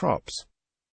crops.